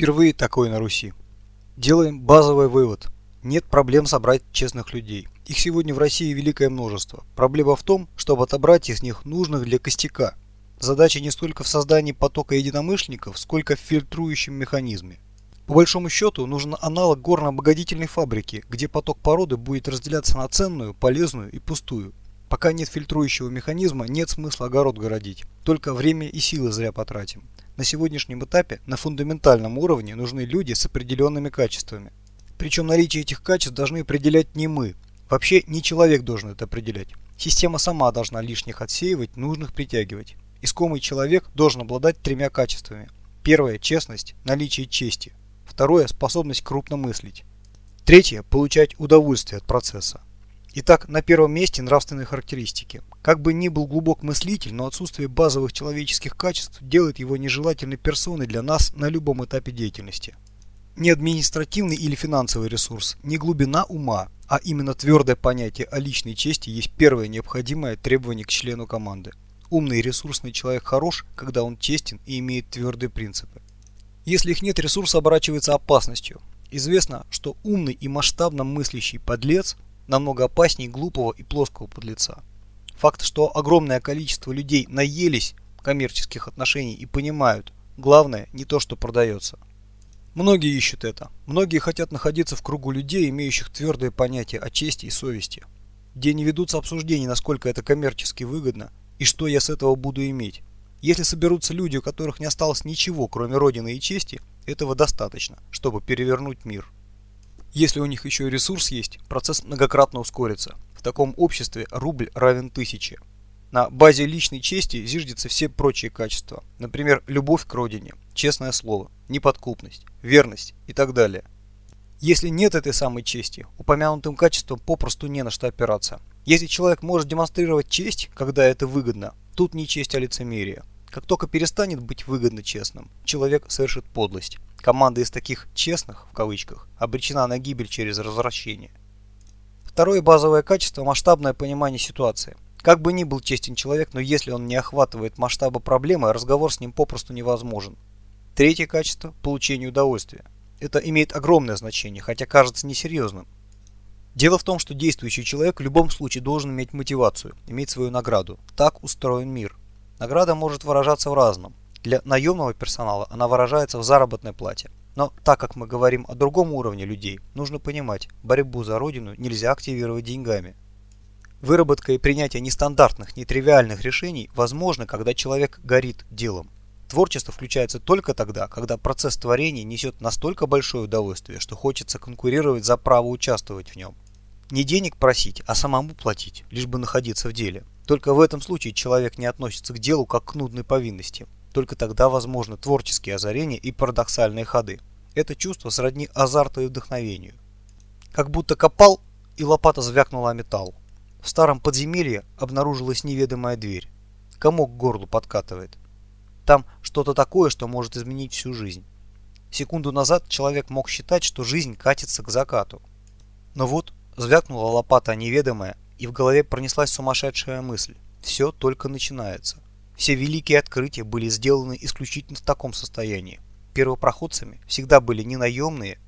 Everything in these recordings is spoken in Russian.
Впервые такое на Руси. Делаем базовый вывод. Нет проблем собрать честных людей. Их сегодня в России великое множество. Проблема в том, чтобы отобрать из них нужных для костяка. Задача не столько в создании потока единомышленников, сколько в фильтрующем механизме. По большому счету, нужен аналог горно-обогатительной фабрики, где поток породы будет разделяться на ценную, полезную и пустую. Пока нет фильтрующего механизма, нет смысла огород городить. Только время и силы зря потратим. На сегодняшнем этапе на фундаментальном уровне нужны люди с определенными качествами. Причем наличие этих качеств должны определять не мы. Вообще не человек должен это определять. Система сама должна лишних отсеивать, нужных притягивать. Искомый человек должен обладать тремя качествами. Первое – честность, наличие чести. Второе – способность крупно мыслить. Третье – получать удовольствие от процесса. Итак, на первом месте нравственные характеристики. Как бы ни был глубок мыслитель, но отсутствие базовых человеческих качеств делает его нежелательной персоной для нас на любом этапе деятельности. Не административный или финансовый ресурс, не глубина ума, а именно твердое понятие о личной чести есть первое необходимое требование к члену команды. Умный и ресурсный человек хорош, когда он честен и имеет твердые принципы. Если их нет, ресурс оборачивается опасностью. Известно, что умный и масштабно мыслящий подлец намного опаснее глупого и плоского подлеца. Факт, что огромное количество людей наелись коммерческих отношений и понимают, главное не то, что продается. Многие ищут это. Многие хотят находиться в кругу людей, имеющих твердое понятие о чести и совести, где не ведутся обсуждения, насколько это коммерчески выгодно и что я с этого буду иметь. Если соберутся люди, у которых не осталось ничего, кроме Родины и чести, этого достаточно, чтобы перевернуть мир. Если у них еще и ресурс есть, процесс многократно ускорится. В таком обществе рубль равен тысяче. На базе личной чести зиждятся все прочие качества. Например, любовь к родине, честное слово, неподкупность, верность и так далее. Если нет этой самой чести, упомянутым качеством попросту не на что опираться. Если человек может демонстрировать честь, когда это выгодно, тут не честь, а лицемерие. Как только перестанет быть выгодно честным, человек совершит подлость. Команда из таких «честных» в кавычках обречена на гибель через развращение. Второе базовое качество – масштабное понимание ситуации. Как бы ни был честен человек, но если он не охватывает масштаба проблемы, разговор с ним попросту невозможен. Третье качество – получение удовольствия. Это имеет огромное значение, хотя кажется несерьезным. Дело в том, что действующий человек в любом случае должен иметь мотивацию, иметь свою награду. Так устроен мир. Награда может выражаться в разном. Для наемного персонала она выражается в заработной плате. Но так как мы говорим о другом уровне людей, нужно понимать, борьбу за родину нельзя активировать деньгами. Выработка и принятие нестандартных, нетривиальных решений возможно, когда человек горит делом. Творчество включается только тогда, когда процесс творения несет настолько большое удовольствие, что хочется конкурировать за право участвовать в нем. Не денег просить, а самому платить, лишь бы находиться в деле. Только в этом случае человек не относится к делу как к нудной повинности. Только тогда возможны творческие озарения и парадоксальные ходы. Это чувство сродни азарту и вдохновению. Как будто копал, и лопата звякнула о металл. В старом подземелье обнаружилась неведомая дверь. Комок к горлу подкатывает. Там что-то такое, что может изменить всю жизнь. Секунду назад человек мог считать, что жизнь катится к закату. Но вот звякнула лопата неведомая, и в голове пронеслась сумасшедшая мысль. Все только начинается. Все великие открытия были сделаны исключительно в таком состоянии. Первопроходцами всегда были не наемные,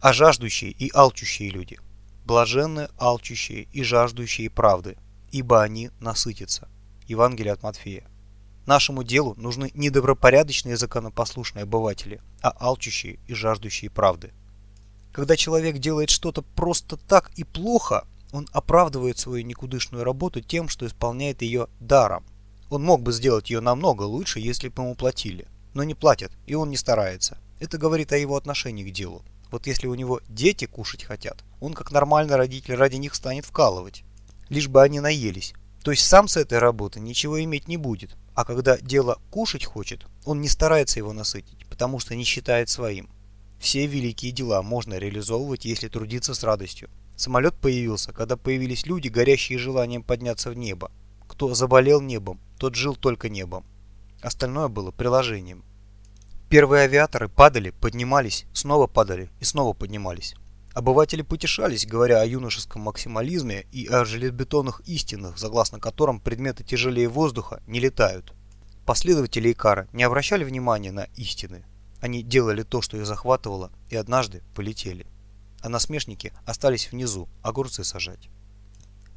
а жаждущие и алчущие люди. Блаженные, алчущие и жаждущие правды, ибо они насытятся. Евангелие от Матфея. Нашему делу нужны не добропорядочные законопослушные обыватели, а алчущие и жаждущие правды. Когда человек делает что-то просто так и плохо, он оправдывает свою никудышную работу тем, что исполняет ее даром. Он мог бы сделать ее намного лучше, если бы ему платили. Но не платят, и он не старается. Это говорит о его отношении к делу. Вот если у него дети кушать хотят, он как нормальный родитель ради них станет вкалывать. Лишь бы они наелись. То есть сам с этой работы ничего иметь не будет. А когда дело кушать хочет, он не старается его насытить, потому что не считает своим. Все великие дела можно реализовывать, если трудиться с радостью. Самолет появился, когда появились люди, горящие желанием подняться в небо. Кто заболел небом, тот жил только небом. Остальное было приложением. Первые авиаторы падали, поднимались, снова падали и снова поднимались. Обыватели потешались, говоря о юношеском максимализме и о железобетонных истинах, согласно которым предметы тяжелее воздуха не летают. Последователи Икара не обращали внимания на истины. Они делали то, что их захватывало, и однажды полетели. А насмешники остались внизу огурцы сажать.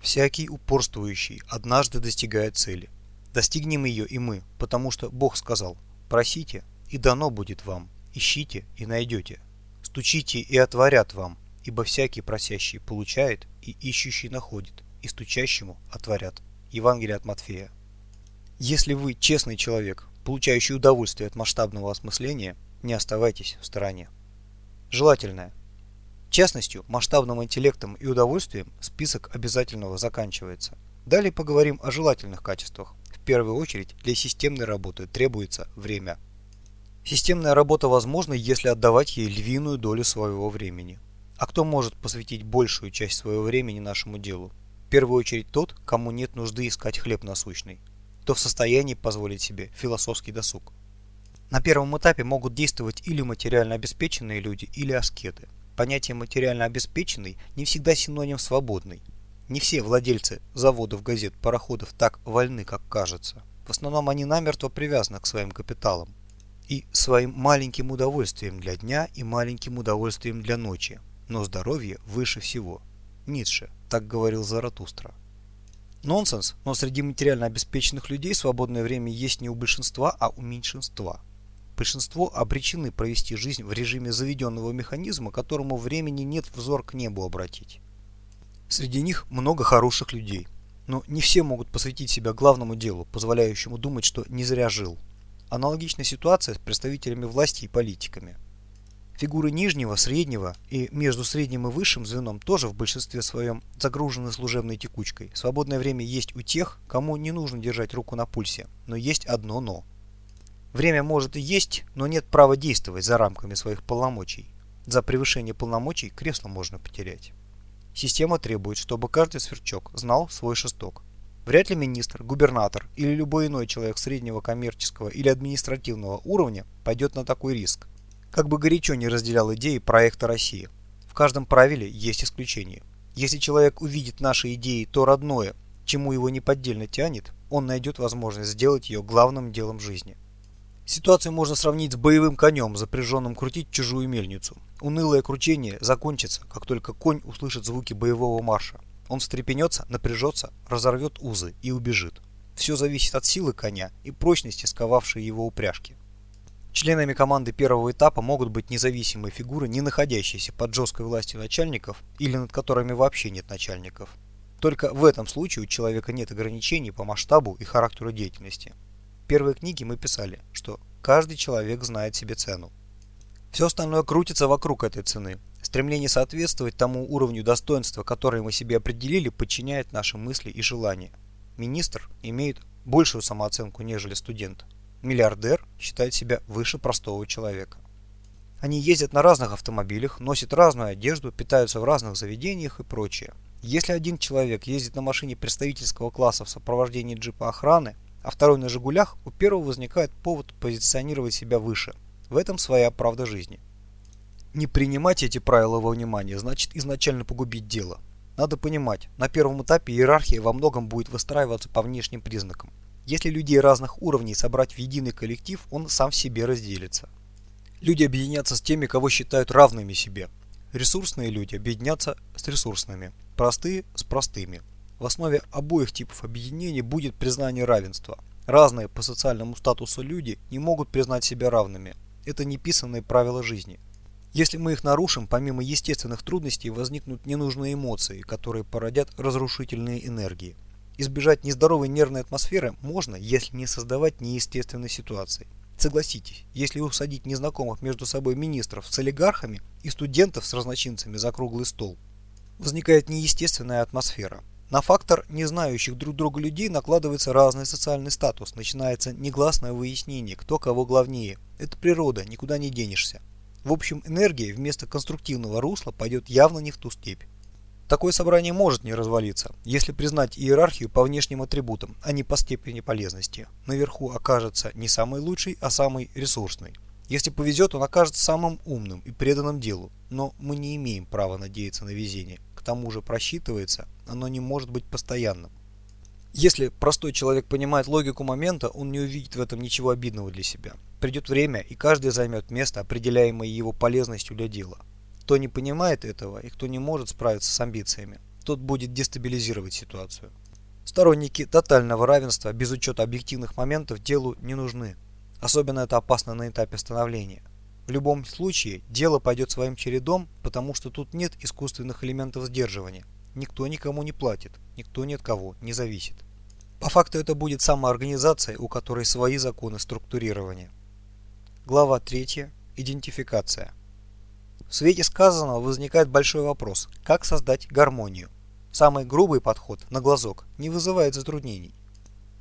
Всякий упорствующий однажды достигает цели. Достигнем ее и мы, потому что Бог сказал «Просите, и дано будет вам, ищите и найдете, стучите и отворят вам, ибо всякий просящий получает, и ищущий находит, и стучащему отворят». Евангелие от Матфея. Если вы честный человек, получающий удовольствие от масштабного осмысления, не оставайтесь в стороне. Желательное. Честностью, масштабным интеллектом и удовольствием список обязательного заканчивается. Далее поговорим о желательных качествах. В первую очередь для системной работы требуется время. Системная работа возможна, если отдавать ей львиную долю своего времени. А кто может посвятить большую часть своего времени нашему делу? В первую очередь тот, кому нет нужды искать хлеб насущный. Кто в состоянии позволить себе философский досуг. На первом этапе могут действовать или материально обеспеченные люди, или аскеты. Понятие материально обеспеченный не всегда синоним свободный. Не все владельцы заводов, газет, пароходов так вольны, как кажется. В основном они намертво привязаны к своим капиталам и своим маленьким удовольствием для дня и маленьким удовольствием для ночи. Но здоровье выше всего. Ницше, так говорил Заратустра. Нонсенс, но среди материально обеспеченных людей свободное время есть не у большинства, а у меньшинства. Большинство обречены провести жизнь в режиме заведенного механизма, которому времени нет взор к небу обратить. Среди них много хороших людей, но не все могут посвятить себя главному делу, позволяющему думать, что не зря жил. Аналогичная ситуация с представителями власти и политиками. Фигуры нижнего, среднего и между средним и высшим звеном тоже в большинстве своем загружены служебной текучкой. Свободное время есть у тех, кому не нужно держать руку на пульсе, но есть одно «но». Время может и есть, но нет права действовать за рамками своих полномочий. За превышение полномочий кресло можно потерять. Система требует, чтобы каждый сверчок знал свой шесток. Вряд ли министр, губернатор или любой иной человек среднего коммерческого или административного уровня пойдет на такой риск. Как бы горячо не разделял идеи проекта России. В каждом правиле есть исключение. Если человек увидит наши идеи то родное, чему его неподдельно тянет, он найдет возможность сделать ее главным делом жизни. Ситуацию можно сравнить с боевым конем, запряженным крутить чужую мельницу. Унылое кручение закончится, как только конь услышит звуки боевого марша. Он встрепенется, напряжется, разорвет узы и убежит. Все зависит от силы коня и прочности сковавшей его упряжки. Членами команды первого этапа могут быть независимые фигуры, не находящиеся под жесткой властью начальников или над которыми вообще нет начальников. Только в этом случае у человека нет ограничений по масштабу и характеру деятельности первой книге мы писали, что каждый человек знает себе цену. Все остальное крутится вокруг этой цены. Стремление соответствовать тому уровню достоинства, который мы себе определили, подчиняет наши мысли и желания. Министр имеет большую самооценку, нежели студент. Миллиардер считает себя выше простого человека. Они ездят на разных автомобилях, носят разную одежду, питаются в разных заведениях и прочее. Если один человек ездит на машине представительского класса в сопровождении джипа охраны, а второй на «Жигулях», у первого возникает повод позиционировать себя выше. В этом своя правда жизни. Не принимать эти правила во внимание значит изначально погубить дело. Надо понимать, на первом этапе иерархия во многом будет выстраиваться по внешним признакам. Если людей разных уровней собрать в единый коллектив, он сам в себе разделится. Люди объединятся с теми, кого считают равными себе. Ресурсные люди объединятся с ресурсными, простые с простыми. В основе обоих типов объединений будет признание равенства. Разные по социальному статусу люди не могут признать себя равными. Это неписанные правила жизни. Если мы их нарушим, помимо естественных трудностей возникнут ненужные эмоции, которые породят разрушительные энергии. Избежать нездоровой нервной атмосферы можно, если не создавать неестественной ситуации. Согласитесь, если усадить незнакомых между собой министров с олигархами и студентов с разночинцами за круглый стол, возникает неестественная атмосфера. На фактор не знающих друг друга людей накладывается разный социальный статус, начинается негласное выяснение, кто кого главнее. Это природа, никуда не денешься. В общем, энергия вместо конструктивного русла пойдет явно не в ту степь. Такое собрание может не развалиться, если признать иерархию по внешним атрибутам, а не по степени полезности. Наверху окажется не самый лучший, а самый ресурсный. Если повезет, он окажется самым умным и преданным делу, но мы не имеем права надеяться на везение тому же просчитывается, оно не может быть постоянным. Если простой человек понимает логику момента, он не увидит в этом ничего обидного для себя. Придет время, и каждый займет место, определяемое его полезностью для дела. Кто не понимает этого и кто не может справиться с амбициями, тот будет дестабилизировать ситуацию. Сторонники тотального равенства без учета объективных моментов делу не нужны. Особенно это опасно на этапе становления. В любом случае, дело пойдет своим чередом, потому что тут нет искусственных элементов сдерживания. Никто никому не платит, никто ни от кого не зависит. По факту это будет самоорганизация, у которой свои законы структурирования. Глава 3. Идентификация. В свете сказанного возникает большой вопрос, как создать гармонию. Самый грубый подход, на глазок, не вызывает затруднений.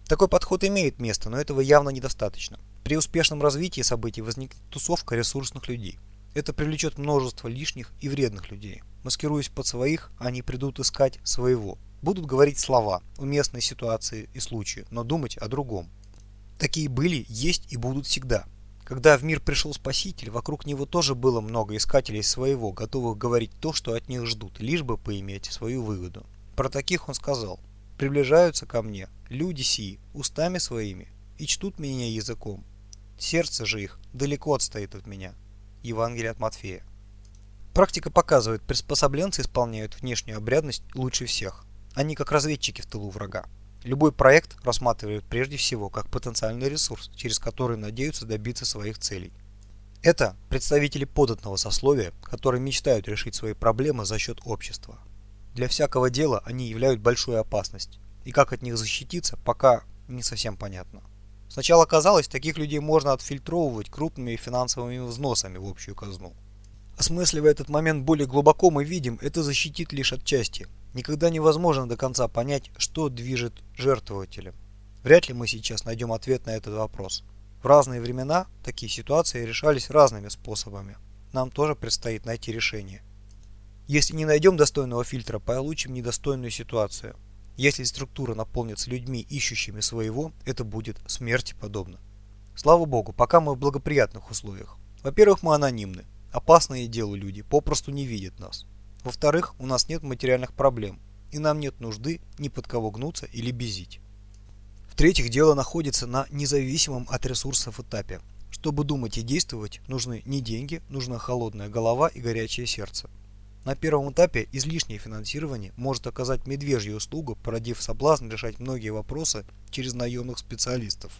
Такой подход имеет место, но этого явно недостаточно. При успешном развитии событий возникнет тусовка ресурсных людей. Это привлечет множество лишних и вредных людей. Маскируясь под своих, они придут искать своего. Будут говорить слова, уместные ситуации и случаи, но думать о другом. Такие были, есть и будут всегда. Когда в мир пришел Спаситель, вокруг него тоже было много искателей своего, готовых говорить то, что от них ждут, лишь бы поиметь свою выгоду. Про таких он сказал, «Приближаются ко мне люди сии устами своими и чтут меня языком. Сердце же их далеко отстоит от меня». Евангелие от Матфея. Практика показывает, приспособленцы исполняют внешнюю обрядность лучше всех. Они как разведчики в тылу врага. Любой проект рассматривают прежде всего как потенциальный ресурс, через который надеются добиться своих целей. Это представители податного сословия, которые мечтают решить свои проблемы за счет общества. Для всякого дела они являют большую опасность, и как от них защититься, пока не совсем понятно. Сначала казалось, таких людей можно отфильтровывать крупными финансовыми взносами в общую казну. Осмысливая этот момент более глубоко, мы видим, это защитит лишь отчасти, Никогда невозможно до конца понять, что движет жертвователем. Вряд ли мы сейчас найдем ответ на этот вопрос. В разные времена такие ситуации решались разными способами. Нам тоже предстоит найти решение. Если не найдем достойного фильтра, получим недостойную ситуацию. Если структура наполнится людьми, ищущими своего, это будет смерти подобно. Слава богу, пока мы в благоприятных условиях. Во-первых, мы анонимны. Опасные делу люди попросту не видят нас. Во-вторых, у нас нет материальных проблем, и нам нет нужды ни под кого гнуться или безить. В-третьих, дело находится на независимом от ресурсов этапе. Чтобы думать и действовать, нужны не деньги, нужна холодная голова и горячее сердце. На первом этапе излишнее финансирование может оказать медвежью услугу, породив соблазн решать многие вопросы через наемных специалистов.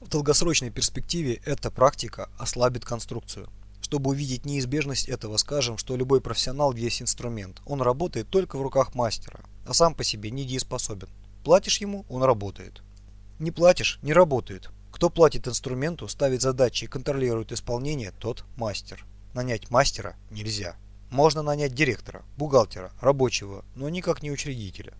В долгосрочной перспективе эта практика ослабит конструкцию. Чтобы увидеть неизбежность этого, скажем, что любой профессионал есть инструмент. Он работает только в руках мастера, а сам по себе недееспособен. Платишь ему, он работает. Не платишь, не работает. Кто платит инструменту, ставит задачи и контролирует исполнение, тот мастер. Нанять мастера нельзя. Можно нанять директора, бухгалтера, рабочего, но никак не учредителя.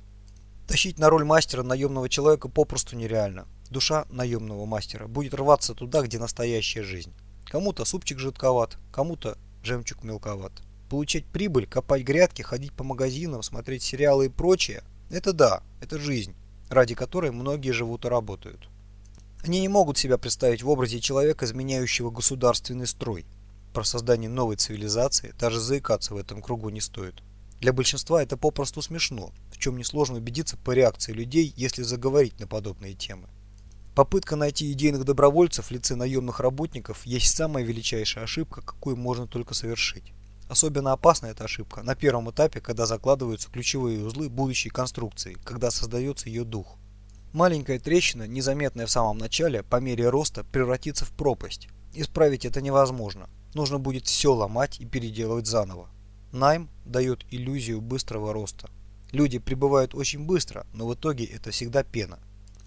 Тащить на роль мастера наемного человека попросту нереально. Душа наемного мастера будет рваться туда, где настоящая жизнь. Кому-то супчик жидковат, кому-то жемчуг мелковат. Получать прибыль, копать грядки, ходить по магазинам, смотреть сериалы и прочее – это да, это жизнь, ради которой многие живут и работают. Они не могут себя представить в образе человека, изменяющего государственный строй. Про создание новой цивилизации даже заикаться в этом кругу не стоит. Для большинства это попросту смешно, в чем несложно убедиться по реакции людей, если заговорить на подобные темы. Попытка найти идейных добровольцев в лице наемных работников есть самая величайшая ошибка, какую можно только совершить. Особенно опасна эта ошибка на первом этапе, когда закладываются ключевые узлы будущей конструкции, когда создается ее дух. Маленькая трещина, незаметная в самом начале, по мере роста превратится в пропасть. Исправить это невозможно. Нужно будет все ломать и переделывать заново. Найм дает иллюзию быстрого роста. Люди прибывают очень быстро, но в итоге это всегда пена.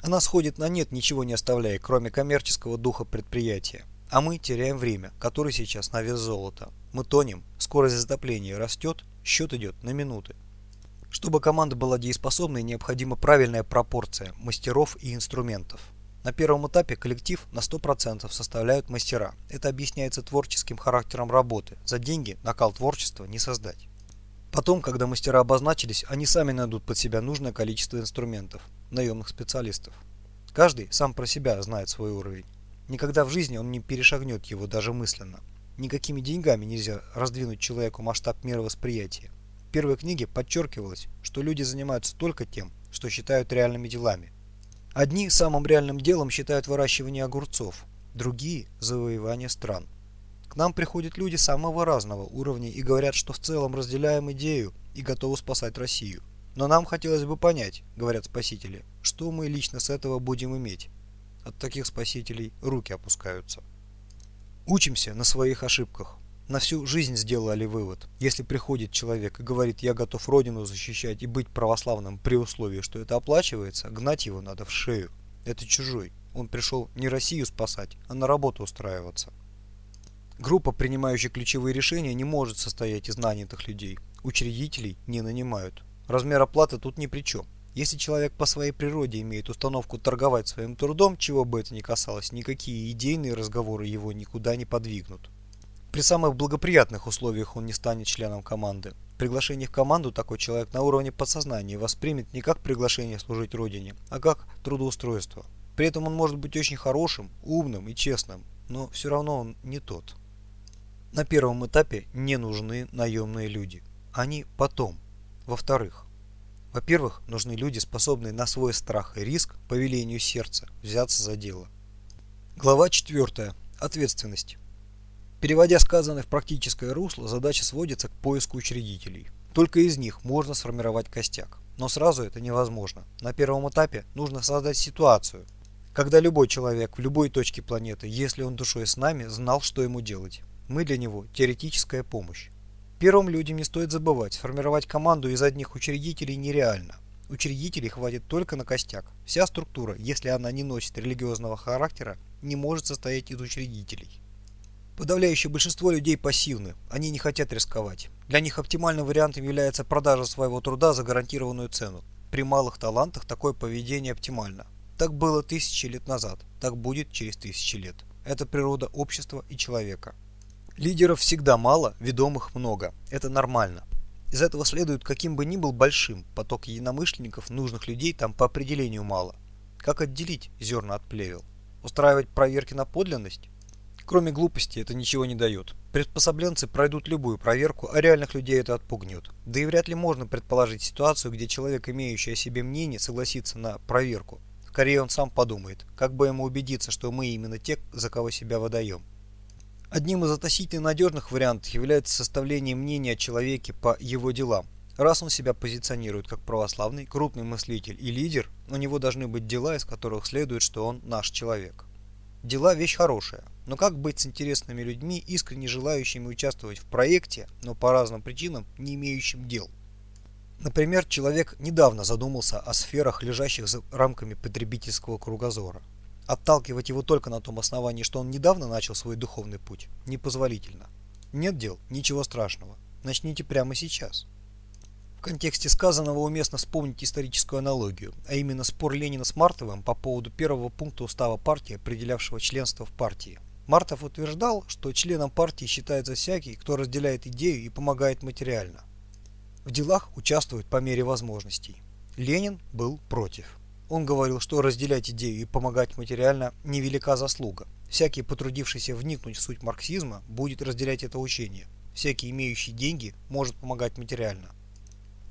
Она сходит на нет, ничего не оставляя, кроме коммерческого духа предприятия. А мы теряем время, которое сейчас на вес золота. Мы тонем, скорость затопления растет, счет идет на минуты. Чтобы команда была дееспособной, необходима правильная пропорция мастеров и инструментов. На первом этапе коллектив на 100% составляют мастера. Это объясняется творческим характером работы. За деньги накал творчества не создать. Потом, когда мастера обозначились, они сами найдут под себя нужное количество инструментов наемных специалистов. Каждый сам про себя знает свой уровень. Никогда в жизни он не перешагнет его даже мысленно. Никакими деньгами нельзя раздвинуть человеку масштаб мировосприятия. В первой книге подчеркивалось, что люди занимаются только тем, что считают реальными делами. Одни самым реальным делом считают выращивание огурцов, другие – завоевание стран. К нам приходят люди самого разного уровня и говорят, что в целом разделяем идею и готовы спасать Россию. Но нам хотелось бы понять, говорят спасители, что мы лично с этого будем иметь. От таких спасителей руки опускаются. Учимся на своих ошибках. На всю жизнь сделали вывод. Если приходит человек и говорит, я готов родину защищать и быть православным при условии, что это оплачивается, гнать его надо в шею. Это чужой. Он пришел не Россию спасать, а на работу устраиваться. Группа, принимающая ключевые решения, не может состоять из нанятых людей. Учредителей не нанимают. Размер оплаты тут ни при чем. Если человек по своей природе имеет установку торговать своим трудом, чего бы это ни касалось, никакие идейные разговоры его никуда не подвигнут. При самых благоприятных условиях он не станет членом команды. Приглашение в команду такой человек на уровне подсознания воспримет не как приглашение служить родине, а как трудоустройство. При этом он может быть очень хорошим, умным и честным, но все равно он не тот. На первом этапе не нужны наемные люди. Они потом. Во-вторых, во-первых, нужны люди, способные на свой страх и риск по велению сердца взяться за дело. Глава 4. Ответственность. Переводя сказанное в практическое русло, задача сводится к поиску учредителей. Только из них можно сформировать костяк. Но сразу это невозможно. На первом этапе нужно создать ситуацию, когда любой человек в любой точке планеты, если он душой с нами, знал, что ему делать. Мы для него теоретическая помощь. Первым людям не стоит забывать, формировать команду из одних учредителей нереально. Учредителей хватит только на костяк. Вся структура, если она не носит религиозного характера, не может состоять из учредителей. Подавляющее большинство людей пассивны, они не хотят рисковать. Для них оптимальным вариантом является продажа своего труда за гарантированную цену. При малых талантах такое поведение оптимально. Так было тысячи лет назад, так будет через тысячи лет. Это природа общества и человека. Лидеров всегда мало, ведомых много. Это нормально. Из этого следует, каким бы ни был большим, поток единомышленников, нужных людей там по определению мало. Как отделить зерна от плевел? Устраивать проверки на подлинность? Кроме глупости это ничего не дает. Приспособленцы пройдут любую проверку, а реальных людей это отпугнет. Да и вряд ли можно предположить ситуацию, где человек, имеющий о себе мнение, согласится на проверку. Скорее он сам подумает, как бы ему убедиться, что мы именно те, за кого себя выдаем. Одним из относительно надежных вариантов является составление мнения о человеке по его делам. Раз он себя позиционирует как православный, крупный мыслитель и лидер, у него должны быть дела, из которых следует, что он наш человек. Дела – вещь хорошая, но как быть с интересными людьми, искренне желающими участвовать в проекте, но по разным причинам не имеющим дел? Например, человек недавно задумался о сферах, лежащих за рамками потребительского кругозора. Отталкивать его только на том основании, что он недавно начал свой духовный путь, непозволительно. Нет дел, ничего страшного. Начните прямо сейчас контексте сказанного уместно вспомнить историческую аналогию, а именно спор Ленина с Мартовым по поводу первого пункта устава партии, определявшего членство в партии. Мартов утверждал, что членом партии считается всякий, кто разделяет идею и помогает материально. В делах участвует по мере возможностей. Ленин был против. Он говорил, что разделять идею и помогать материально – невелика заслуга. Всякий, потрудившийся вникнуть в суть марксизма, будет разделять это учение. Всякий, имеющий деньги, может помогать материально.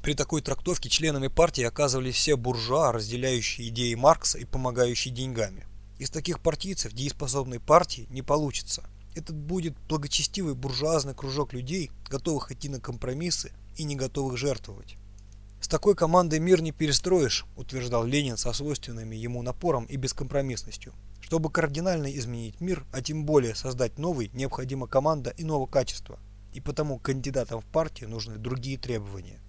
При такой трактовке членами партии оказывались все буржуа, разделяющие идеи Маркса и помогающие деньгами. Из таких партийцев дееспособной партии не получится. Этот будет благочестивый буржуазный кружок людей, готовых идти на компромиссы и не готовых жертвовать. С такой командой мир не перестроишь, утверждал Ленин со свойственными ему напором и бескомпромиссностью. Чтобы кардинально изменить мир, а тем более создать новый, необходима команда иного качества. И потому кандидатам в партию нужны другие требования.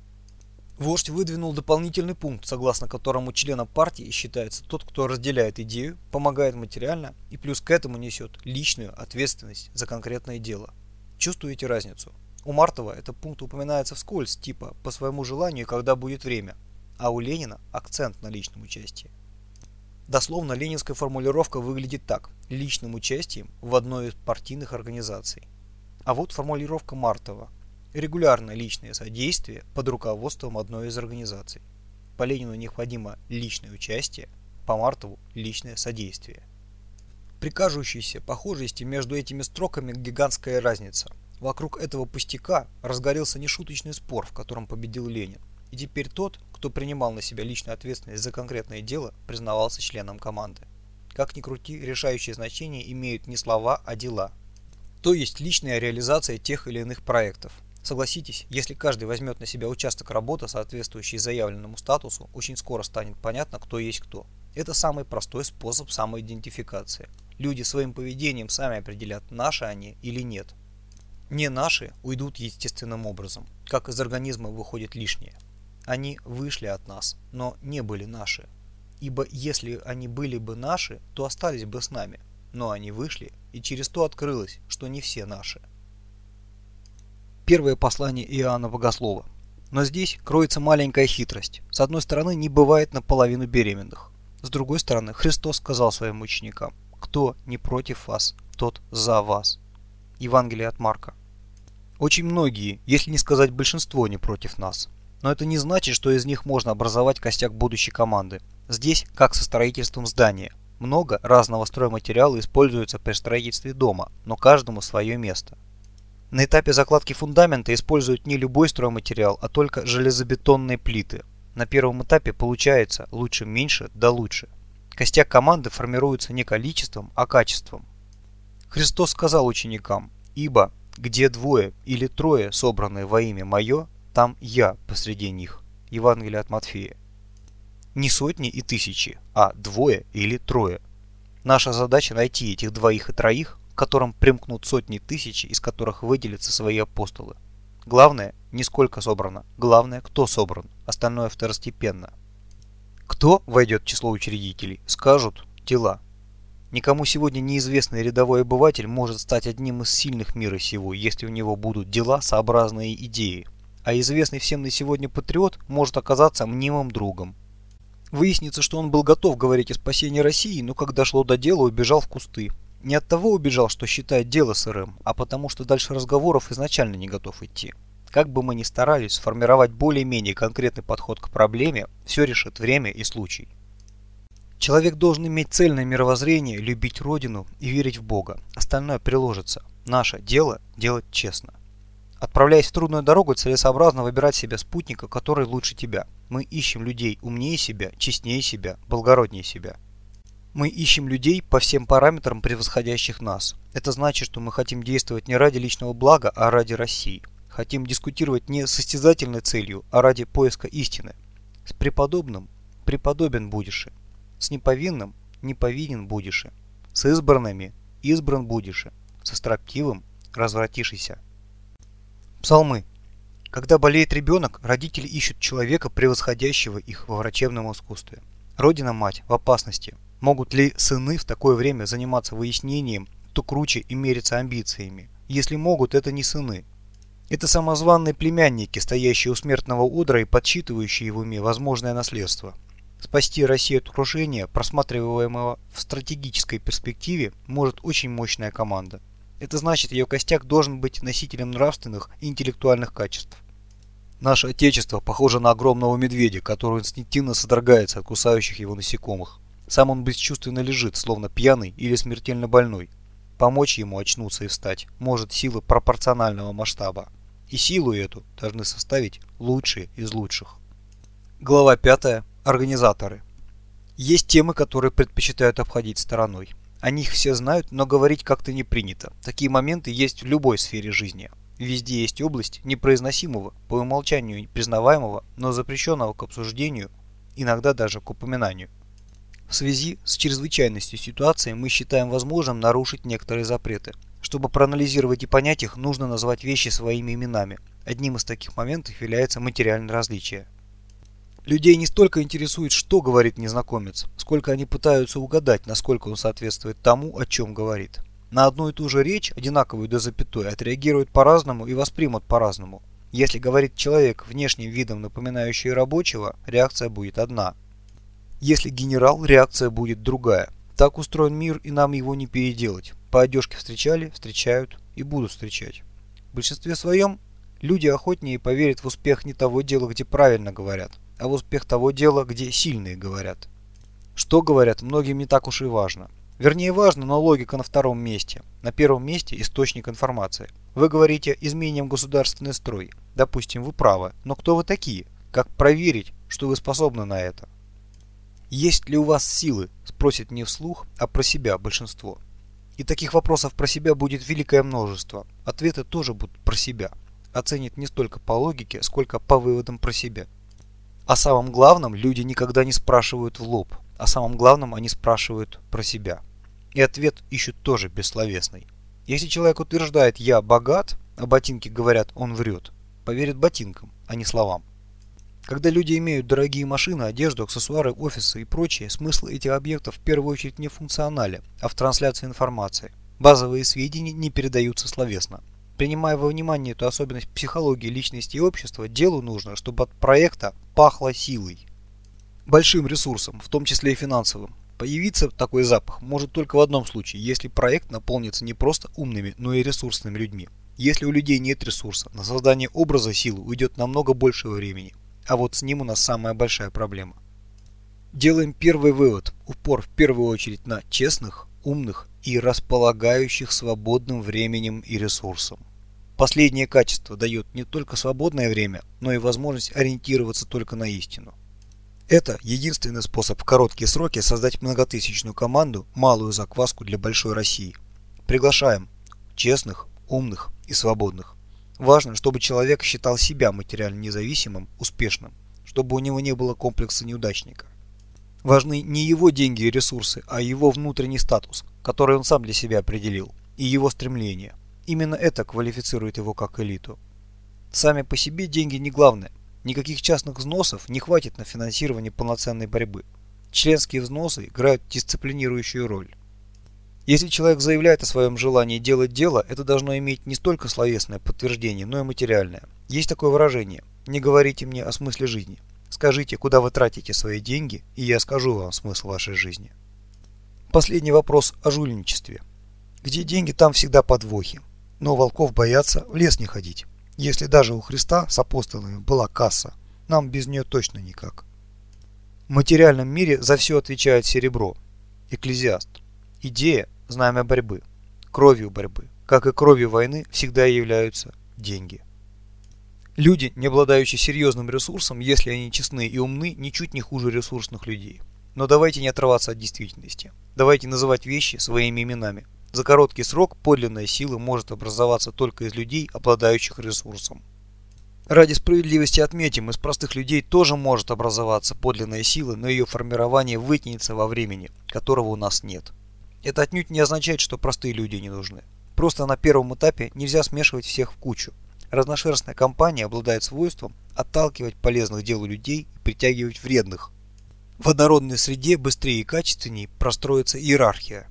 Вождь выдвинул дополнительный пункт, согласно которому членом партии считается тот, кто разделяет идею, помогает материально и плюс к этому несет личную ответственность за конкретное дело. Чувствуете разницу? У Мартова этот пункт упоминается вскользь, типа по своему желанию, когда будет время, а у Ленина акцент на личном участии. Дословно ленинская формулировка выглядит так – личным участием в одной из партийных организаций. А вот формулировка Мартова – регулярное личное содействие под руководством одной из организаций. По Ленину необходимо личное участие, по Мартову личное содействие. При кажущейся похожести между этими строками гигантская разница. Вокруг этого пустяка разгорелся нешуточный спор, в котором победил Ленин. И теперь тот, кто принимал на себя личную ответственность за конкретное дело, признавался членом команды. Как ни крути, решающее значение имеют не слова, а дела. То есть личная реализация тех или иных проектов. Согласитесь, если каждый возьмет на себя участок работы, соответствующий заявленному статусу, очень скоро станет понятно, кто есть кто. Это самый простой способ самоидентификации. Люди своим поведением сами определят, наши они или нет. Не наши уйдут естественным образом, как из организма выходит лишнее. Они вышли от нас, но не были наши. Ибо если они были бы наши, то остались бы с нами. Но они вышли, и через то открылось, что не все наши. Первое послание Иоанна Богослова. Но здесь кроется маленькая хитрость. С одной стороны, не бывает наполовину беременных. С другой стороны, Христос сказал своим ученикам, кто не против вас, тот за вас. Евангелие от Марка. Очень многие, если не сказать большинство, не против нас. Но это не значит, что из них можно образовать костяк будущей команды. Здесь, как со строительством здания. Много разного стройматериала используется при строительстве дома, но каждому свое место. На этапе закладки фундамента используют не любой стройматериал, а только железобетонные плиты. На первом этапе получается лучше меньше да лучше. Костяк команды формируется не количеством, а качеством. Христос сказал ученикам, «Ибо где двое или трое собранные во имя Мое, там Я посреди них». Евангелие от Матфея. Не сотни и тысячи, а двое или трое. Наша задача найти этих двоих и троих, которым примкнут сотни тысяч, из которых выделятся свои апостолы. Главное, не сколько собрано, главное, кто собран, остальное второстепенно. Кто войдет в число учредителей, скажут дела. Никому сегодня неизвестный рядовой обыватель может стать одним из сильных мира сего, если у него будут дела, сообразные идеи. А известный всем на сегодня патриот может оказаться мнимым другом. Выяснится, что он был готов говорить о спасении России, но когда шло до дела, убежал в кусты. Не от того убежал, что считает дело сырым, а потому что дальше разговоров изначально не готов идти. Как бы мы ни старались сформировать более-менее конкретный подход к проблеме, все решит время и случай. Человек должен иметь цельное мировоззрение, любить Родину и верить в Бога. Остальное приложится. Наше дело – делать честно. Отправляясь в трудную дорогу, целесообразно выбирать себе спутника, который лучше тебя. Мы ищем людей умнее себя, честнее себя, благороднее себя. Мы ищем людей по всем параметрам, превосходящих нас. Это значит, что мы хотим действовать не ради личного блага, а ради России. Хотим дискутировать не состязательной целью, а ради поиска истины. С преподобным преподобен будешь. С неповинным неповинен будешь. С избранными избран будешь. Со строптивым развратишься. Псалмы. Когда болеет ребенок, родители ищут человека, превосходящего их во врачебном искусстве. Родина-мать в опасности. Могут ли сыны в такое время заниматься выяснением, кто круче и мериться амбициями? Если могут, это не сыны. Это самозванные племянники, стоящие у смертного удра и подсчитывающие в уме возможное наследство. Спасти Россию от крушения, просматриваемого в стратегической перспективе, может очень мощная команда. Это значит, ее костяк должен быть носителем нравственных и интеллектуальных качеств. Наше Отечество похоже на огромного медведя, который инстинктивно содрогается от кусающих его насекомых. Сам он бесчувственно лежит, словно пьяный или смертельно больной. Помочь ему очнуться и встать может сила пропорционального масштаба. И силу эту должны составить лучшие из лучших. Глава 5. Организаторы. Есть темы, которые предпочитают обходить стороной. О них все знают, но говорить как-то не принято. Такие моменты есть в любой сфере жизни. Везде есть область непроизносимого, по умолчанию признаваемого, но запрещенного к обсуждению, иногда даже к упоминанию. В связи с чрезвычайностью ситуации мы считаем возможным нарушить некоторые запреты. Чтобы проанализировать и понять их, нужно назвать вещи своими именами. Одним из таких моментов является материальное различие. Людей не столько интересует, что говорит незнакомец, сколько они пытаются угадать, насколько он соответствует тому, о чем говорит. На одну и ту же речь, одинаковую до запятой, отреагируют по-разному и воспримут по-разному. Если говорит человек внешним видом напоминающий рабочего, реакция будет одна. Если генерал, реакция будет другая. Так устроен мир и нам его не переделать. По одежке встречали, встречают и будут встречать. В большинстве своем люди охотнее поверят в успех не того дела, где правильно говорят, а в успех того дела, где сильные говорят. Что говорят, многим не так уж и важно. Вернее важно, но логика на втором месте. На первом месте источник информации. Вы говорите, изменим государственный строй. Допустим, вы правы, но кто вы такие? как проверить, что вы способны на это. Есть ли у вас силы, спросит не вслух, а про себя большинство. И таких вопросов про себя будет великое множество. Ответы тоже будут про себя. Оценит не столько по логике, сколько по выводам про себя. О самом главном люди никогда не спрашивают в лоб. О самом главном они спрашивают про себя. И ответ ищут тоже бессловесный. Если человек утверждает «я богат», а ботинки говорят «он врет», поверит ботинкам, а не словам. Когда люди имеют дорогие машины, одежду, аксессуары, офисы и прочее, смысл этих объектов в первую очередь не в функционале, а в трансляции информации. Базовые сведения не передаются словесно. Принимая во внимание эту особенность психологии личности и общества, делу нужно, чтобы от проекта пахло силой. Большим ресурсом, в том числе и финансовым. Появиться такой запах может только в одном случае, если проект наполнится не просто умными, но и ресурсными людьми. Если у людей нет ресурса, на создание образа силы уйдет намного больше времени – а вот с ним у нас самая большая проблема. Делаем первый вывод. Упор в первую очередь на честных, умных и располагающих свободным временем и ресурсом. Последнее качество дает не только свободное время, но и возможность ориентироваться только на истину. Это единственный способ в короткие сроки создать многотысячную команду, малую закваску для большой России. Приглашаем честных, умных и свободных. Важно, чтобы человек считал себя материально независимым, успешным, чтобы у него не было комплекса неудачника. Важны не его деньги и ресурсы, а его внутренний статус, который он сам для себя определил, и его стремления. Именно это квалифицирует его как элиту. Сами по себе деньги не главное. Никаких частных взносов не хватит на финансирование полноценной борьбы. Членские взносы играют дисциплинирующую роль. Если человек заявляет о своем желании делать дело, это должно иметь не столько словесное подтверждение, но и материальное. Есть такое выражение «не говорите мне о смысле жизни». Скажите, куда вы тратите свои деньги, и я скажу вам смысл вашей жизни. Последний вопрос о жульничестве. Где деньги, там всегда подвохи. Но волков боятся в лес не ходить. Если даже у Христа с апостолами была касса, нам без нее точно никак. В материальном мире за все отвечает серебро. Экклезиаст. Идея знамя борьбы. Кровью борьбы, как и кровью войны, всегда являются деньги. Люди, не обладающие серьезным ресурсом, если они честны и умны, ничуть не хуже ресурсных людей. Но давайте не отрываться от действительности. Давайте называть вещи своими именами. За короткий срок подлинная сила может образоваться только из людей, обладающих ресурсом. Ради справедливости отметим, из простых людей тоже может образоваться подлинная сила, но ее формирование вытянется во времени, которого у нас нет. Это отнюдь не означает, что простые люди не нужны. Просто на первом этапе нельзя смешивать всех в кучу. Разношерстная компания обладает свойством отталкивать полезных делу людей и притягивать вредных. В однородной среде быстрее и качественнее простроится иерархия.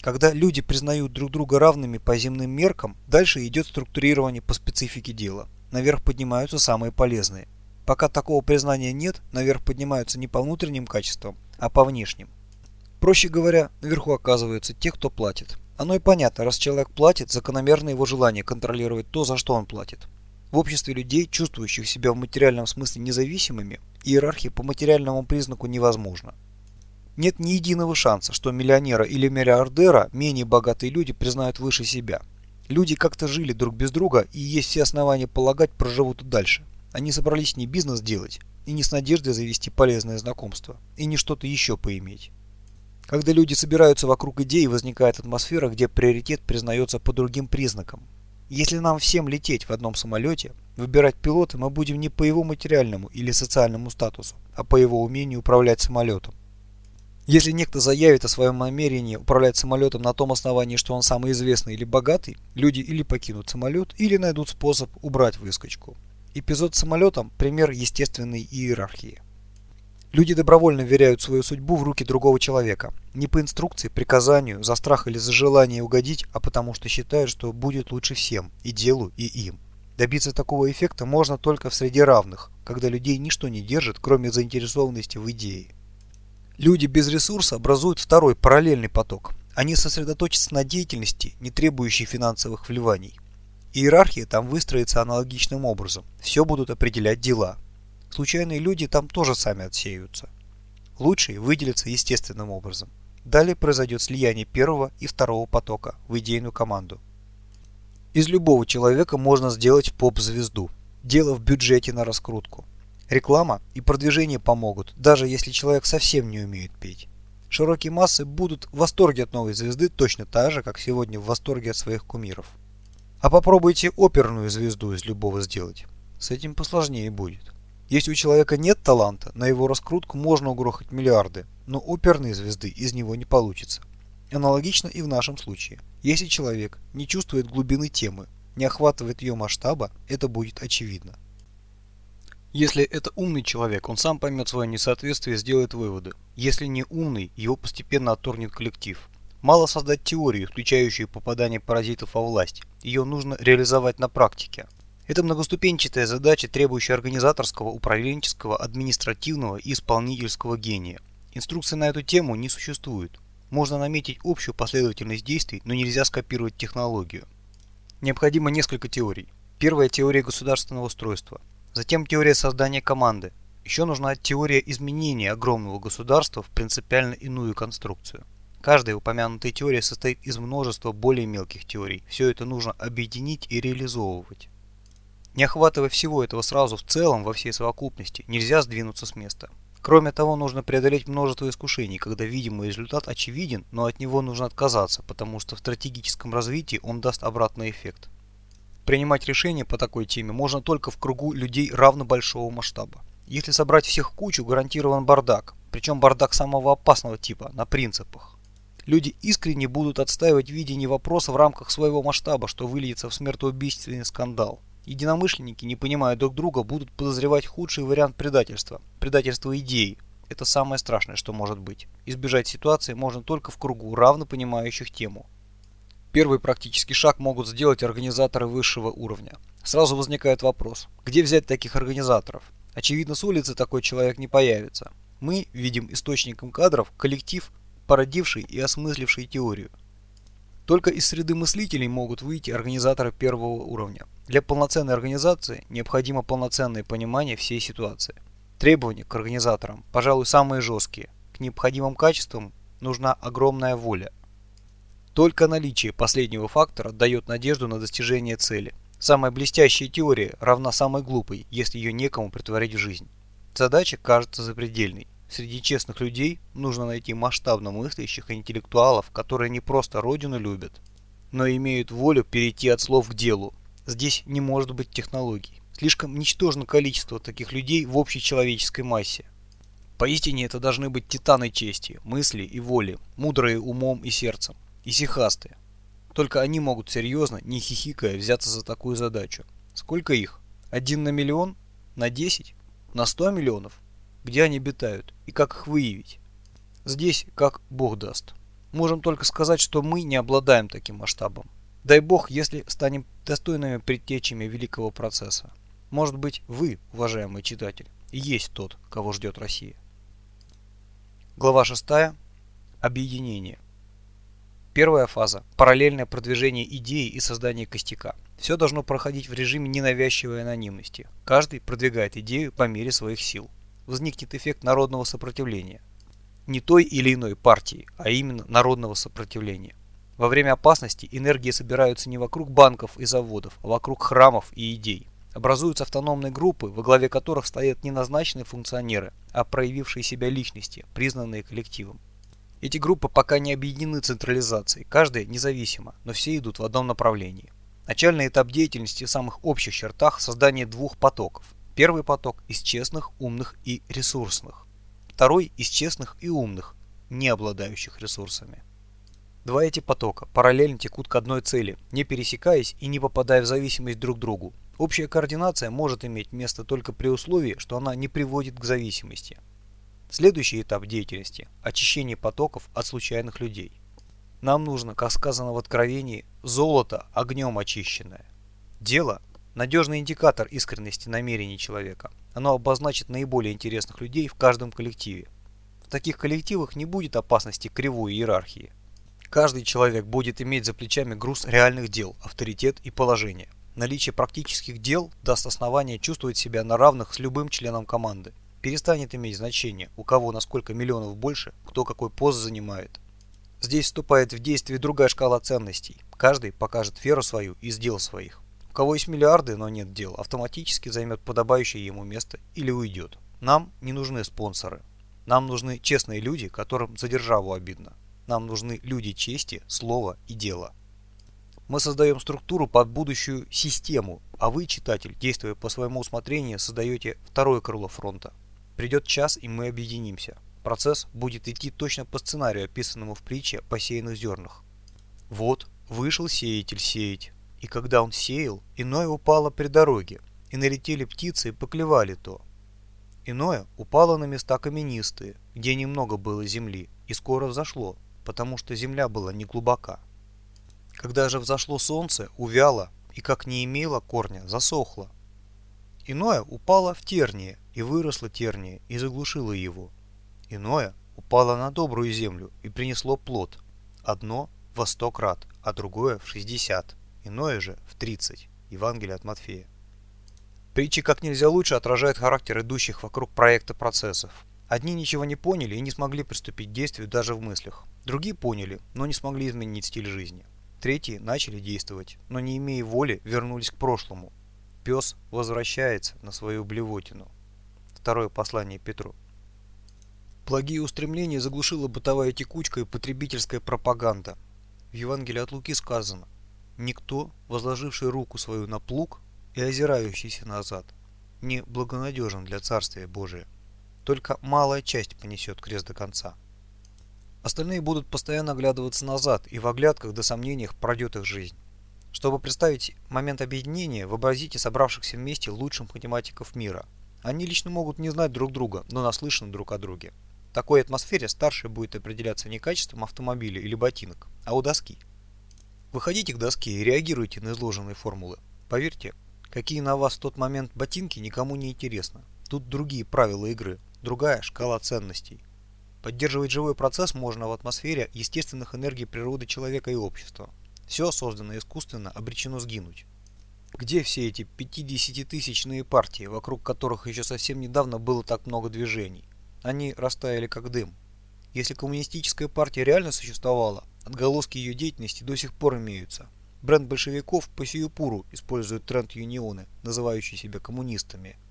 Когда люди признают друг друга равными по земным меркам, дальше идет структурирование по специфике дела. Наверх поднимаются самые полезные. Пока такого признания нет, наверх поднимаются не по внутренним качествам, а по внешним. Проще говоря, наверху оказываются те, кто платит. Оно и понятно, раз человек платит, закономерно его желание контролировать то, за что он платит. В обществе людей, чувствующих себя в материальном смысле независимыми, иерархия по материальному признаку невозможна. Нет ни единого шанса, что миллионера или миллиардера менее богатые люди признают выше себя. Люди как-то жили друг без друга и есть все основания полагать проживут и дальше. Они собрались не бизнес делать, и не с надеждой завести полезное знакомство, и не что-то еще поиметь. Когда люди собираются вокруг идеи, возникает атмосфера, где приоритет признается по другим признакам. Если нам всем лететь в одном самолете, выбирать пилота мы будем не по его материальному или социальному статусу, а по его умению управлять самолетом. Если некто заявит о своем намерении управлять самолетом на том основании, что он самый известный или богатый, люди или покинут самолет, или найдут способ убрать выскочку. Эпизод с самолетом – пример естественной иерархии. Люди добровольно веряют свою судьбу в руки другого человека. Не по инструкции, приказанию, за страх или за желание угодить, а потому что считают, что будет лучше всем, и делу, и им. Добиться такого эффекта можно только в среде равных, когда людей ничто не держит, кроме заинтересованности в идее. Люди без ресурса образуют второй параллельный поток. Они сосредоточатся на деятельности, не требующей финансовых вливаний. Иерархия там выстроится аналогичным образом. Все будут определять дела. Случайные люди там тоже сами отсеются. Лучшие выделятся естественным образом. Далее произойдет слияние первого и второго потока в идейную команду. Из любого человека можно сделать поп-звезду. Дело в бюджете на раскрутку. Реклама и продвижение помогут, даже если человек совсем не умеет петь. Широкие массы будут в восторге от новой звезды точно так же, как сегодня в восторге от своих кумиров. А попробуйте оперную звезду из любого сделать. С этим посложнее будет. Если у человека нет таланта, на его раскрутку можно угрохать миллиарды, но оперной звезды из него не получится. Аналогично и в нашем случае. Если человек не чувствует глубины темы, не охватывает ее масштаба, это будет очевидно. Если это умный человек, он сам поймет свое несоответствие и сделает выводы. Если не умный, его постепенно отторгнет коллектив. Мало создать теорию, включающую попадание паразитов во власть. Ее нужно реализовать на практике. Это многоступенчатая задача, требующая организаторского, управленческого, административного и исполнительского гения. Инструкции на эту тему не существует. Можно наметить общую последовательность действий, но нельзя скопировать технологию. Необходимо несколько теорий. Первая теория государственного устройства. Затем теория создания команды. Еще нужна теория изменения огромного государства в принципиально иную конструкцию. Каждая упомянутая теория состоит из множества более мелких теорий. Все это нужно объединить и реализовывать. Не охватывая всего этого сразу в целом, во всей совокупности, нельзя сдвинуться с места. Кроме того, нужно преодолеть множество искушений, когда видимый результат очевиден, но от него нужно отказаться, потому что в стратегическом развитии он даст обратный эффект. Принимать решения по такой теме можно только в кругу людей равно большого масштаба. Если собрать всех кучу, гарантирован бардак. Причем бардак самого опасного типа, на принципах. Люди искренне будут отстаивать видение вопроса в рамках своего масштаба, что выльется в смертоубийственный скандал. Единомышленники, не понимая друг друга, будут подозревать худший вариант предательства. Предательство идей. Это самое страшное, что может быть. Избежать ситуации можно только в кругу равно понимающих тему. Первый практический шаг могут сделать организаторы высшего уровня. Сразу возникает вопрос, где взять таких организаторов? Очевидно, с улицы такой человек не появится. Мы видим источником кадров коллектив, породивший и осмысливший теорию. Только из среды мыслителей могут выйти организаторы первого уровня. Для полноценной организации необходимо полноценное понимание всей ситуации. Требования к организаторам, пожалуй, самые жесткие. К необходимым качествам нужна огромная воля, только наличие последнего фактора дает надежду на достижение цели. Самая блестящая теория равна самой глупой, если ее некому притворить в жизнь. Задача кажется запредельной. Среди честных людей нужно найти масштабно мыслящих интеллектуалов, которые не просто родину любят, но имеют волю перейти от слов к делу. Здесь не может быть технологий. Слишком ничтожно количество таких людей в общей человеческой массе. Поистине это должны быть титаны чести, мысли и воли, мудрые умом и сердцем и сихастые. Только они могут серьезно, не хихикая, взяться за такую задачу. Сколько их? Один на миллион? На 10? На 100 миллионов? Где они обитают? И как их выявить? Здесь как Бог даст. Можем только сказать, что мы не обладаем таким масштабом. Дай Бог, если станем достойными предтечами великого процесса. Может быть, вы, уважаемый читатель, и есть тот, кого ждет Россия. Глава 6. Объединение. Первая фаза – параллельное продвижение идеи и создание костяка. Все должно проходить в режиме ненавязчивой анонимности. Каждый продвигает идею по мере своих сил. Возникнет эффект народного сопротивления. Не той или иной партии, а именно народного сопротивления. Во время опасности энергии собираются не вокруг банков и заводов, а вокруг храмов и идей. Образуются автономные группы, во главе которых стоят не назначенные функционеры, а проявившие себя личности, признанные коллективом. Эти группы пока не объединены централизацией, каждая независимо, но все идут в одном направлении. Начальный этап деятельности в самых общих чертах – создание двух потоков. Первый поток – из честных, умных и ресурсных. Второй – из честных и умных, не обладающих ресурсами. Два эти потока параллельно текут к одной цели, не пересекаясь и не попадая в зависимость друг к другу. Общая координация может иметь место только при условии, что она не приводит к зависимости. Следующий этап деятельности – очищение потоков от случайных людей. Нам нужно, как сказано в Откровении, золото огнем очищенное. Дело – надежный индикатор искренности намерений человека. Оно обозначит наиболее интересных людей в каждом коллективе. В таких коллективах не будет опасности кривой иерархии. Каждый человек будет иметь за плечами груз реальных дел, авторитет и положение. Наличие практических дел даст основание чувствовать себя на равных с любым членом команды перестанет иметь значение, у кого на сколько миллионов больше, кто какой пост занимает. Здесь вступает в действие другая шкала ценностей. Каждый покажет веру свою из дел своих. У кого есть миллиарды, но нет дел, автоматически займет подобающее ему место или уйдет. Нам не нужны спонсоры. Нам нужны честные люди, которым за державу обидно. Нам нужны люди чести, слова и дела. Мы создаем структуру под будущую систему, а вы, читатель, действуя по своему усмотрению, создаете второе крыло фронта. Придет час, и мы объединимся. Процесс будет идти точно по сценарию, описанному в притче о посеянных зернах. Вот, вышел сеятель сеять, и когда он сеял, иное упало при дороге, и налетели птицы и поклевали то. Иное упало на места каменистые, где немного было земли, и скоро взошло, потому что земля была не глубока. Когда же взошло солнце, увяло, и как не имело корня, засохло. Иное упало в терние, и выросло терние, и заглушило его. Иное упало на добрую землю и принесло плод. Одно во сто крат, а другое в шестьдесят. Иное же в тридцать. Евангелие от Матфея. Притчи как нельзя лучше отражают характер идущих вокруг проекта процессов. Одни ничего не поняли и не смогли приступить к действию даже в мыслях. Другие поняли, но не смогли изменить стиль жизни. Третьи начали действовать, но не имея воли, вернулись к прошлому. Пес возвращается на свою блевотину. Второе послание Петру. Благие устремления заглушила бытовая текучка и потребительская пропаганда. В Евангелии от Луки сказано «Никто, возложивший руку свою на плуг и озирающийся назад, не благонадежен для Царствия Божия. Только малая часть понесет крест до конца». Остальные будут постоянно оглядываться назад, и в оглядках до сомнениях пройдет их жизнь. Чтобы представить момент объединения, вообразите собравшихся вместе лучших математиков мира. Они лично могут не знать друг друга, но наслышаны друг о друге. В такой атмосфере старший будет определяться не качеством автомобиля или ботинок, а у доски. Выходите к доске и реагируйте на изложенные формулы. Поверьте, какие на вас в тот момент ботинки никому не интересно. Тут другие правила игры, другая шкала ценностей. Поддерживать живой процесс можно в атмосфере естественных энергий природы человека и общества. Все созданное искусственно обречено сгинуть. Где все эти 50-тысячные партии, вокруг которых еще совсем недавно было так много движений? Они растаяли как дым. Если коммунистическая партия реально существовала, отголоски ее деятельности до сих пор имеются. Бренд большевиков по сию пуру использует тренд юнионы, называющие себя коммунистами –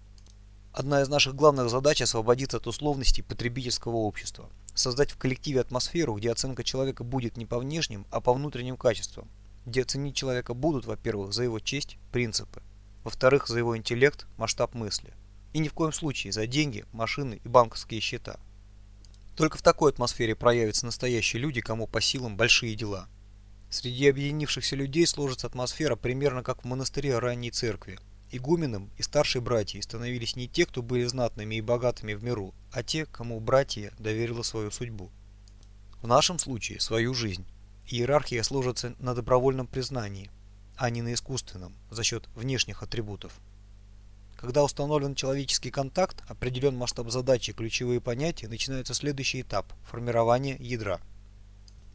Одна из наших главных задач – освободиться от условностей потребительского общества. Создать в коллективе атмосферу, где оценка человека будет не по внешним, а по внутренним качествам. Где оценить человека будут, во-первых, за его честь, принципы. Во-вторых, за его интеллект, масштаб мысли. И ни в коем случае за деньги, машины и банковские счета. Только в такой атмосфере проявятся настоящие люди, кому по силам большие дела. Среди объединившихся людей сложится атмосфера примерно как в монастыре ранней церкви – Игуменом и старшей братьей становились не те, кто были знатными и богатыми в миру, а те, кому братья доверила свою судьбу. В нашем случае свою жизнь. Иерархия сложится на добровольном признании, а не на искусственном, за счет внешних атрибутов. Когда установлен человеческий контакт, определен масштаб задачи, ключевые понятия, начинается следующий этап – формирование ядра.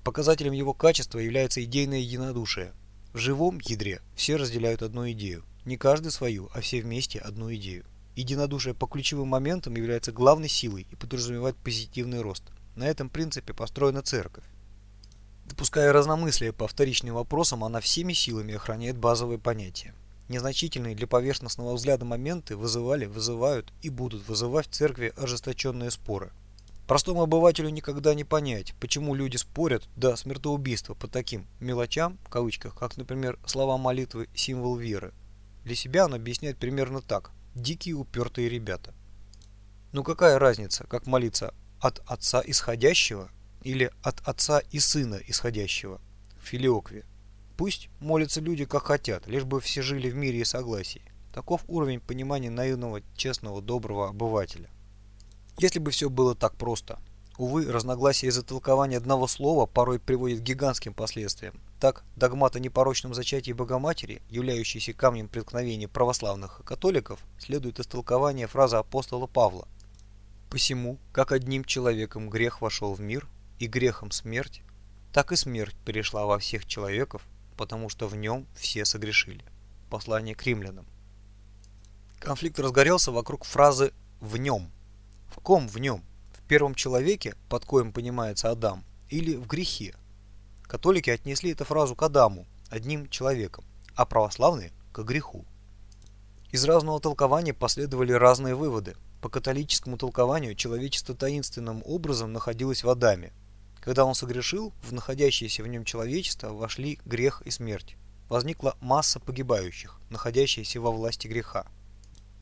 Показателем его качества является идейное единодушие. В живом ядре все разделяют одну идею – не каждый свою, а все вместе одну идею. Единодушие по ключевым моментам является главной силой и подразумевает позитивный рост. На этом принципе построена церковь. Допуская разномыслие по вторичным вопросам, она всеми силами охраняет базовые понятия. Незначительные для поверхностного взгляда моменты вызывали, вызывают и будут вызывать в церкви ожесточенные споры. Простому обывателю никогда не понять, почему люди спорят до смертоубийства по таким «мелочам», в кавычках, как, например, слова молитвы «символ веры», для себя он объясняет примерно так. Дикие упертые ребята. Ну какая разница, как молиться от отца исходящего или от отца и сына исходящего в филиокве. Пусть молятся люди как хотят, лишь бы все жили в мире и согласии. Таков уровень понимания наивного, честного, доброго обывателя. Если бы все было так просто. Увы, разногласия из-за толкования одного слова порой приводят к гигантским последствиям. Так, догмат о непорочном зачатии Богоматери, являющийся камнем преткновения православных и католиков, следует из толкования фразы апостола Павла. «Посему, как одним человеком грех вошел в мир, и грехом смерть, так и смерть перешла во всех человеков, потому что в нем все согрешили». Послание к римлянам. Конфликт разгорелся вокруг фразы «в нем». В ком в нем? В первом человеке, под коем понимается Адам, или в грехе, Католики отнесли эту фразу к Адаму, одним человеком, а православные к греху. Из разного толкования последовали разные выводы. По католическому толкованию человечество таинственным образом находилось в Адаме. Когда он согрешил, в находящееся в нем человечество вошли грех и смерть. Возникла масса погибающих, находящихся во власти греха.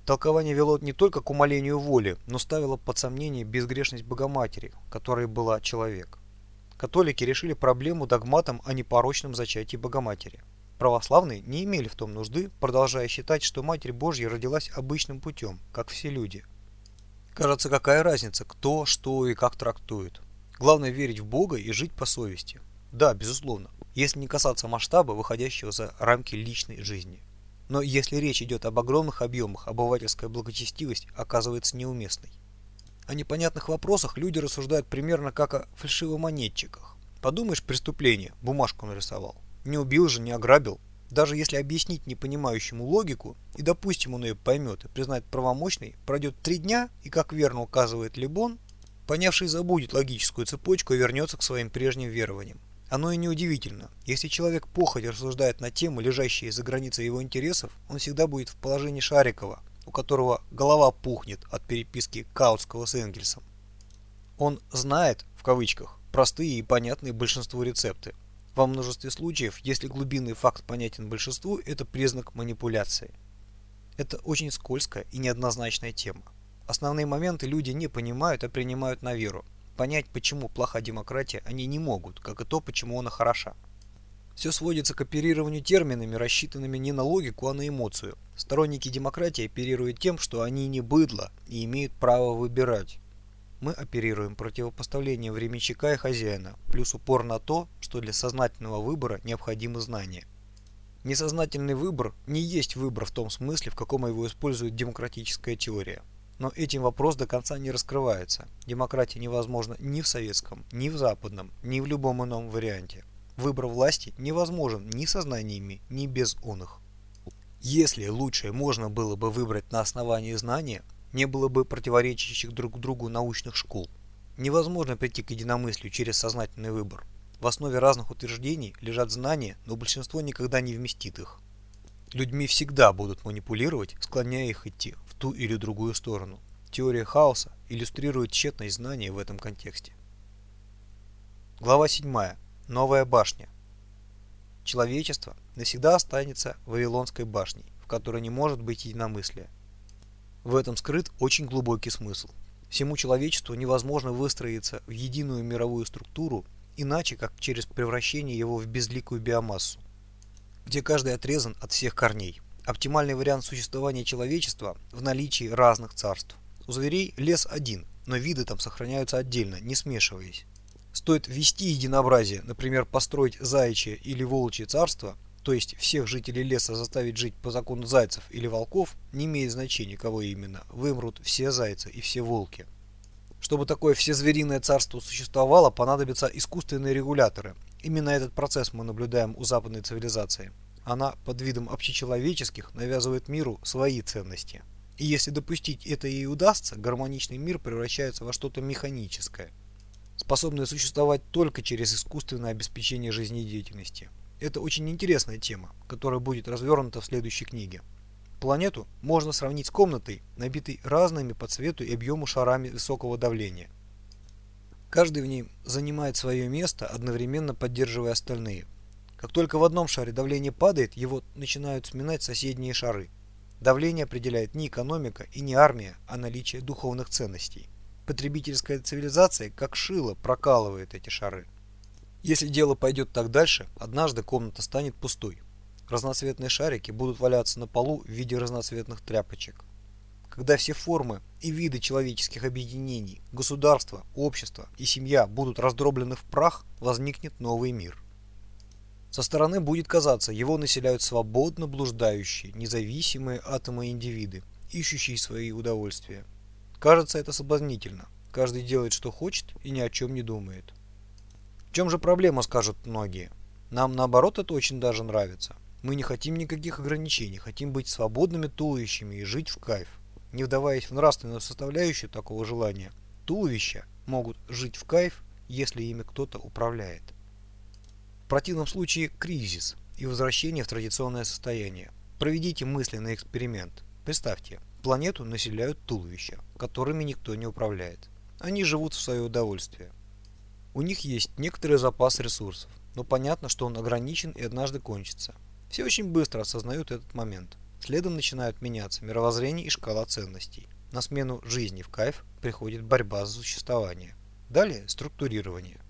Толкование вело не только к умолению воли, но ставило под сомнение безгрешность Богоматери, которой была человек. Католики решили проблему догматом о непорочном зачатии Богоматери. Православные не имели в том нужды, продолжая считать, что Матерь Божья родилась обычным путем, как все люди. Кажется, какая разница, кто, что и как трактует. Главное верить в Бога и жить по совести. Да, безусловно, если не касаться масштаба, выходящего за рамки личной жизни. Но если речь идет об огромных объемах, обывательская благочестивость оказывается неуместной. О непонятных вопросах люди рассуждают примерно как о фальшивомонетчиках. Подумаешь, преступление, бумажку нарисовал. Не убил же, не ограбил. Даже если объяснить непонимающему логику, и допустим он ее поймет и признает правомочной, пройдет три дня, и как верно указывает Лебон, понявший забудет логическую цепочку и вернется к своим прежним верованиям. Оно и неудивительно. Если человек походя рассуждает на темы, лежащие за границей его интересов, он всегда будет в положении Шарикова, у которого голова пухнет от переписки Каутского с Энгельсом. Он «знает», в кавычках, простые и понятные большинству рецепты. Во множестве случаев, если глубинный факт понятен большинству, это признак манипуляции. Это очень скользкая и неоднозначная тема. Основные моменты люди не понимают, а принимают на веру. Понять, почему плоха демократия, они не могут, как и то, почему она хороша. Все сводится к оперированию терминами, рассчитанными не на логику, а на эмоцию. Сторонники демократии оперируют тем, что они не быдло и имеют право выбирать. Мы оперируем противопоставлением временщика и хозяина, плюс упор на то, что для сознательного выбора необходимы знания. Несознательный выбор не есть выбор в том смысле, в каком его использует демократическая теория. Но этим вопрос до конца не раскрывается. Демократия невозможна ни в советском, ни в западном, ни в любом ином варианте. Выбор власти невозможен ни со знаниями, ни без оных. Если лучшее можно было бы выбрать на основании знания, не было бы противоречащих друг другу научных школ. Невозможно прийти к единомыслию через сознательный выбор. В основе разных утверждений лежат знания, но большинство никогда не вместит их. Людьми всегда будут манипулировать, склоняя их идти в ту или другую сторону. Теория хаоса иллюстрирует тщетность знания в этом контексте. Глава 7. Новая башня. Человечество навсегда останется Вавилонской башней, в которой не может быть единомыслия. В этом скрыт очень глубокий смысл. Всему человечеству невозможно выстроиться в единую мировую структуру, иначе как через превращение его в безликую биомассу где каждый отрезан от всех корней. Оптимальный вариант существования человечества в наличии разных царств. У зверей лес один, но виды там сохраняются отдельно, не смешиваясь. Стоит ввести единообразие, например, построить заячье или волчье царство, то есть всех жителей леса заставить жить по закону зайцев или волков, не имеет значения, кого именно, вымрут все зайцы и все волки. Чтобы такое всезвериное царство существовало, понадобятся искусственные регуляторы, Именно этот процесс мы наблюдаем у западной цивилизации. Она под видом общечеловеческих навязывает миру свои ценности. И если допустить это ей удастся, гармоничный мир превращается во что-то механическое, способное существовать только через искусственное обеспечение жизнедеятельности. Это очень интересная тема, которая будет развернута в следующей книге. Планету можно сравнить с комнатой, набитой разными по цвету и объему шарами высокого давления – Каждый в ней занимает свое место, одновременно поддерживая остальные. Как только в одном шаре давление падает, его начинают сминать соседние шары. Давление определяет не экономика и не армия, а наличие духовных ценностей. Потребительская цивилизация, как шило, прокалывает эти шары. Если дело пойдет так дальше, однажды комната станет пустой. Разноцветные шарики будут валяться на полу в виде разноцветных тряпочек когда все формы и виды человеческих объединений, государства, общества и семья будут раздроблены в прах, возникнет новый мир. Со стороны будет казаться, его населяют свободно блуждающие, независимые атомы индивиды, ищущие свои удовольствия. Кажется это соблазнительно. Каждый делает, что хочет и ни о чем не думает. В чем же проблема, скажут многие. Нам наоборот это очень даже нравится. Мы не хотим никаких ограничений, хотим быть свободными туловищами и жить в кайф не вдаваясь в нравственную составляющую такого желания, туловища могут жить в кайф, если ими кто-то управляет. В противном случае кризис и возвращение в традиционное состояние. Проведите мысленный эксперимент. Представьте, планету населяют туловища, которыми никто не управляет. Они живут в свое удовольствие. У них есть некоторый запас ресурсов, но понятно, что он ограничен и однажды кончится. Все очень быстро осознают этот момент. Следом начинают меняться мировоззрение и шкала ценностей. На смену жизни в кайф приходит борьба за существование. Далее структурирование.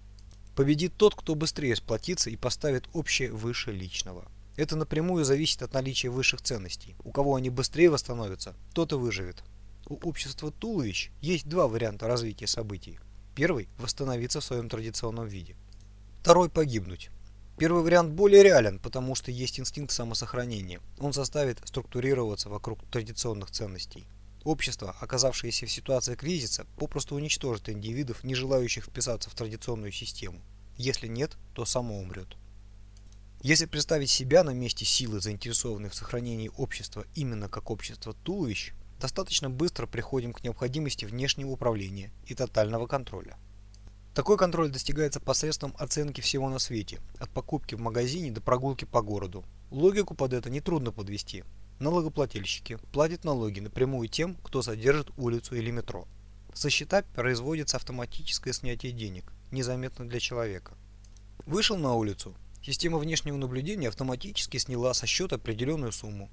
Победит тот, кто быстрее сплотится и поставит общее выше личного. Это напрямую зависит от наличия высших ценностей. У кого они быстрее восстановятся, тот и выживет. У общества туловищ есть два варианта развития событий. Первый – восстановиться в своем традиционном виде. Второй – погибнуть. Первый вариант более реален, потому что есть инстинкт самосохранения. Он заставит структурироваться вокруг традиционных ценностей. Общество, оказавшееся в ситуации кризиса, попросту уничтожит индивидов, не желающих вписаться в традиционную систему. Если нет, то само умрет. Если представить себя на месте силы, заинтересованной в сохранении общества именно как общество туловищ, достаточно быстро приходим к необходимости внешнего управления и тотального контроля. Такой контроль достигается посредством оценки всего на свете, от покупки в магазине до прогулки по городу. Логику под это нетрудно подвести. Налогоплательщики платят налоги напрямую тем, кто содержит улицу или метро. Со счета производится автоматическое снятие денег, незаметно для человека. Вышел на улицу, система внешнего наблюдения автоматически сняла со счета определенную сумму.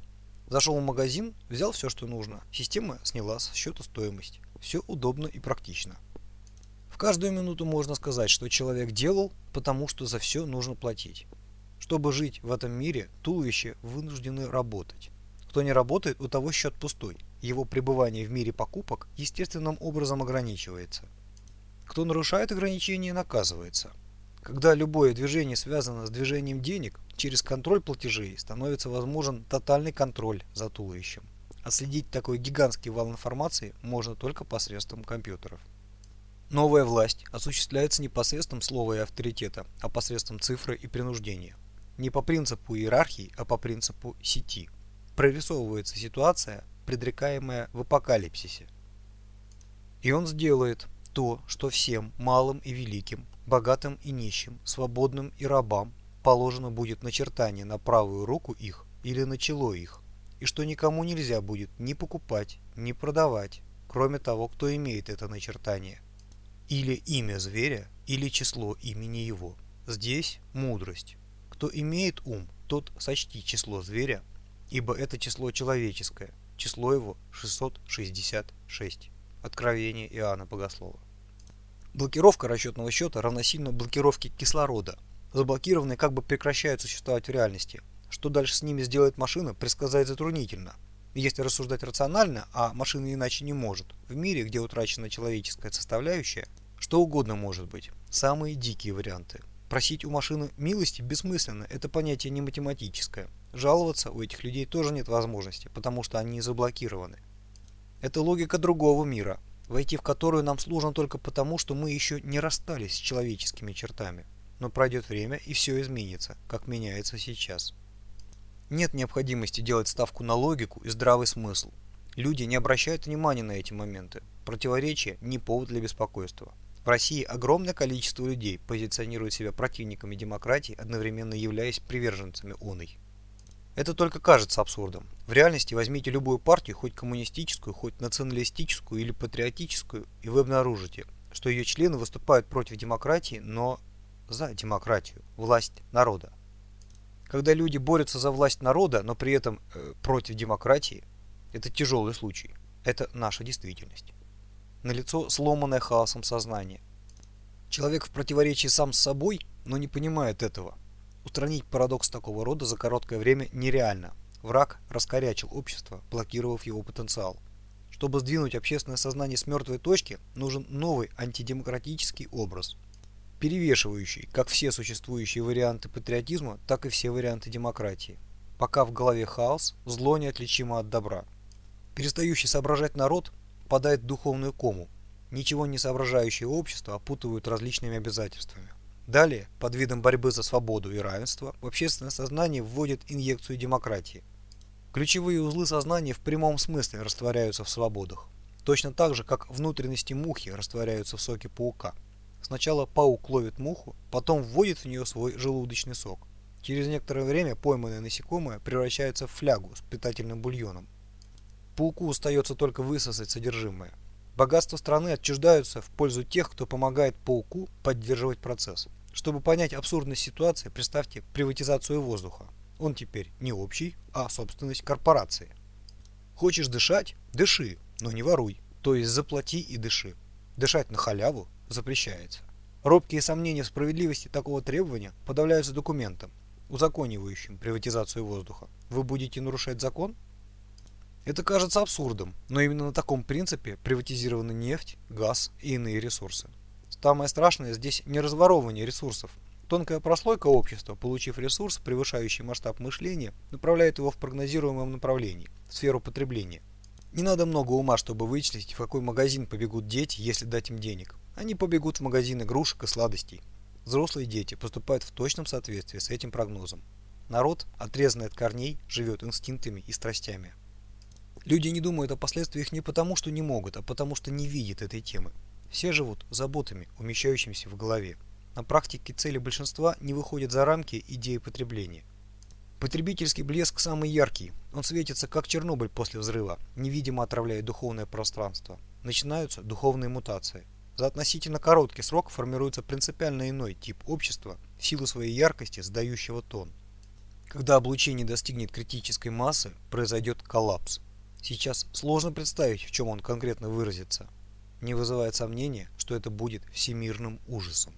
Зашел в магазин, взял все, что нужно, система сняла со счета стоимость. Все удобно и практично каждую минуту можно сказать, что человек делал, потому что за все нужно платить. Чтобы жить в этом мире, туловище вынуждены работать. Кто не работает, у того счет пустой. Его пребывание в мире покупок естественным образом ограничивается. Кто нарушает ограничения, наказывается. Когда любое движение связано с движением денег, через контроль платежей становится возможен тотальный контроль за туловищем. Отследить такой гигантский вал информации можно только посредством компьютеров. Новая власть осуществляется не посредством слова и авторитета, а посредством цифры и принуждения. Не по принципу иерархии, а по принципу сети. Прорисовывается ситуация, предрекаемая в апокалипсисе. И он сделает то, что всем, малым и великим, богатым и нищим, свободным и рабам, положено будет начертание на правую руку их или на чело их, и что никому нельзя будет ни покупать, ни продавать, кроме того, кто имеет это начертание – или имя зверя, или число имени его. Здесь мудрость. Кто имеет ум, тот сочти число зверя, ибо это число человеческое, число его 666. Откровение Иоанна Богослова. Блокировка расчетного счета равносильно блокировке кислорода. Заблокированные как бы прекращают существовать в реальности. Что дальше с ними сделает машина, предсказать затруднительно. Если рассуждать рационально, а машина иначе не может, в мире, где утрачена человеческая составляющая, что угодно может быть. Самые дикие варианты. Просить у машины милости бессмысленно, это понятие не математическое. Жаловаться у этих людей тоже нет возможности, потому что они заблокированы. Это логика другого мира, войти в которую нам сложно только потому, что мы еще не расстались с человеческими чертами. Но пройдет время и все изменится, как меняется сейчас. Нет необходимости делать ставку на логику и здравый смысл. Люди не обращают внимания на эти моменты. Противоречие – не повод для беспокойства. В России огромное количество людей позиционирует себя противниками демократии, одновременно являясь приверженцами оной. Это только кажется абсурдом. В реальности возьмите любую партию, хоть коммунистическую, хоть националистическую или патриотическую, и вы обнаружите, что ее члены выступают против демократии, но за демократию, власть народа. Когда люди борются за власть народа, но при этом э, против демократии, это тяжелый случай. Это наша действительность. Налицо сломанное хаосом сознание. Человек в противоречии сам с собой, но не понимает этого. Устранить парадокс такого рода за короткое время нереально. Враг раскорячил общество, блокировав его потенциал. Чтобы сдвинуть общественное сознание с мертвой точки, нужен новый антидемократический образ – перевешивающий как все существующие варианты патриотизма, так и все варианты демократии. Пока в голове хаос, зло неотличимо от добра. Перестающий соображать народ впадает в духовную кому. Ничего не соображающее общество опутывают различными обязательствами. Далее, под видом борьбы за свободу и равенство, в общественное сознание вводят инъекцию демократии. Ключевые узлы сознания в прямом смысле растворяются в свободах. Точно так же, как внутренности мухи растворяются в соке паука. Сначала паук ловит муху, потом вводит в нее свой желудочный сок. Через некоторое время пойманное насекомое превращается в флягу с питательным бульоном. Пауку остается только высосать содержимое. Богатства страны отчуждаются в пользу тех, кто помогает пауку поддерживать процесс. Чтобы понять абсурдность ситуации, представьте приватизацию воздуха. Он теперь не общий, а собственность корпорации. Хочешь дышать? Дыши, но не воруй. То есть заплати и дыши. Дышать на халяву запрещается. Робкие сомнения в справедливости такого требования подавляются документом, узаконивающим приватизацию воздуха. Вы будете нарушать закон? Это кажется абсурдом, но именно на таком принципе приватизированы нефть, газ и иные ресурсы. Самое страшное здесь не разворовывание ресурсов. Тонкая прослойка общества, получив ресурс, превышающий масштаб мышления, направляет его в прогнозируемом направлении, в сферу потребления. Не надо много ума, чтобы вычислить, в какой магазин побегут дети, если дать им денег. Они побегут в магазин игрушек и сладостей. Взрослые дети поступают в точном соответствии с этим прогнозом. Народ, отрезанный от корней, живет инстинктами и страстями. Люди не думают о последствиях не потому, что не могут, а потому, что не видят этой темы. Все живут заботами, умещающимися в голове. На практике цели большинства не выходят за рамки идеи потребления. Потребительский блеск самый яркий. Он светится, как Чернобыль после взрыва, невидимо отравляя духовное пространство. Начинаются духовные мутации. За относительно короткий срок формируется принципиально иной тип общества в силу своей яркости, сдающего тон. Когда облучение достигнет критической массы, произойдет коллапс. Сейчас сложно представить, в чем он конкретно выразится. Не вызывает сомнения, что это будет всемирным ужасом.